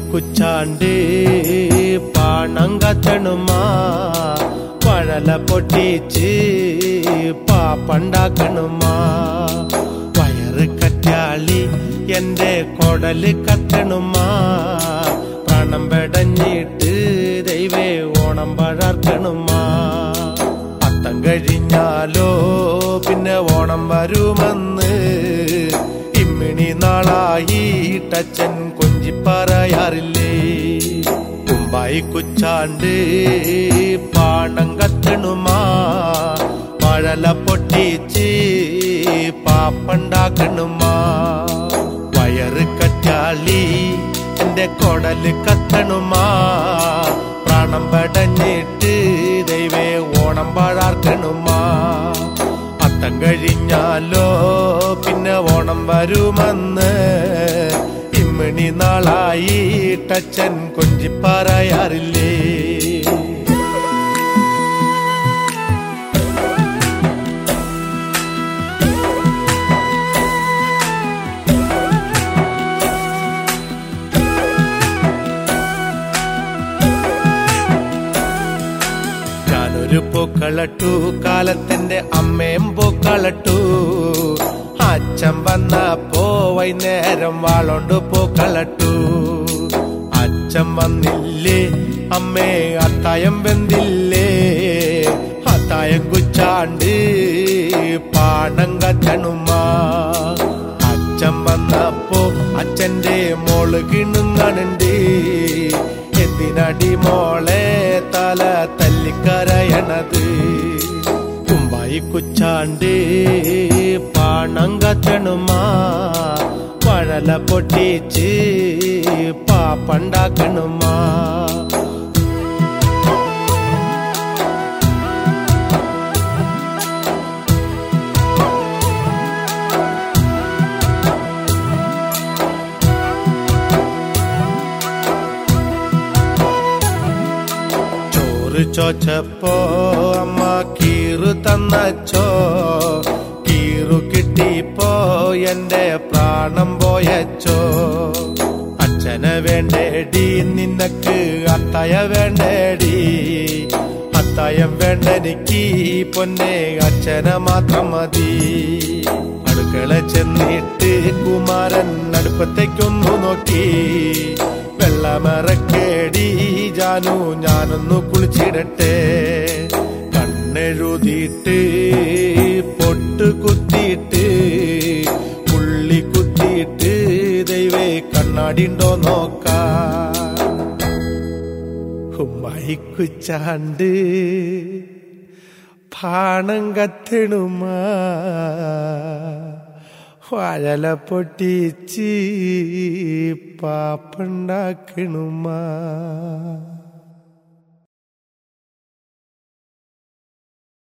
കുച്ചാണ്ട് പാണം കത്തണുമാ പഴല പൊട്ടിച്ച് പാപ്പണ്ടാക്കണുമാ. വയറ് കറ്റാളി എന്റെ കൊടൽ കത്തണുമാ. പ്രാണം പെടഞ്ഞിട്ട് ദൈവേ ഓണം പഴർക്കണുമാ. പത്തം കഴിഞ്ഞാലോ പിന്നെ ഓണം വരുമെന്ന് ഇമ്മിണി നാളായിട്ടച്ഛൻ കൊഞ്ചി പറയാറില്ലേ കുമ്പായി കുച്ചാണ്ട് പാണം കത്തണുമാ പഴല പൊട്ടിച്ച് പാപ്പണ്ടാക്കണുമാ. വയറ് കറ്റാളി എന്റെ കൊടൽ കത്തണുമാ. പ്രാണം പടഞ്ഞിട്ട് ദൈവേ ഓണം പാഴാക്കണുമാ അത്തം കഴിഞ്ഞാലോ പിന്നെ ഓണം വരുമെന്ന് ഇമ്മിണി നാളായി കൊഞ്ചി പറയാറില്ലേ ഞാനൊരു പൂക്കളട്ടു കാലത്തിന്റെ അമ്മയും പൂക്കളട്ടു. അച്ഛൻ വന്നപ്പോ വൈകുന്നേരം വാളോണ്ട് പൂക്കളട്ടു അച്ഛൻ വന്നില്ലേ? അമ്മേ അത്തായം വെന്തില്ലേ? അത്തായം കുച്ചാണ്ട് പാടം കത്തണുമാ അച്ഛൻ വന്നപ്പോ അച്ഛന്റെ മോൾ കിണുങ്ങണുണ്ട് എന്തിനടി മോളെ തല തല്ലിക്കരയണത്? കുമ്പായി കുച്ചാണ്ട് പാണം കത്തണുമാ പഴല പൊട്ടിച്ച് പാപ്പണ്ടാക്കണുമാ ചോറ് ചോച്ചപ്പോ അമ്മ കീറു തന്നച്ചോ? കീറു കിട്ടിപ്പോ? എന്റെ പ്രാണം പോയച്ചോ? അച്ഛനെ വേണ്ടേടി നിനക്ക് അത്തയ വേണ്ടേടി. അത്തായം വേണ്ടെനിക്ക് പൊന്നെ അച്ഛനെ മാത്രം മതി. അടുക്കള ചെന്നിട്ട് കുമാരൻ അടുപ്പത്തേക്കൊന്നു നോക്കി. വെള്ളമറക്കേടി ജാനു ഞാനൊന്നു കുളിച്ചിടട്ടെ. കണ്ണെഴുതിയിട്ട് പൊട്ട് കുത്തിയിട്ട് പുള്ളി കുത്തിയിട്ട് ദൈവേ കണ്ണാടിണ്ടോ നോക്കാം. മൈക്കുച്ചാണ്ട് പാണം കത്തണുമാ വാഴല പൊട്ടിച്ച് പാപ്പുണ്ടാക്കണുമാ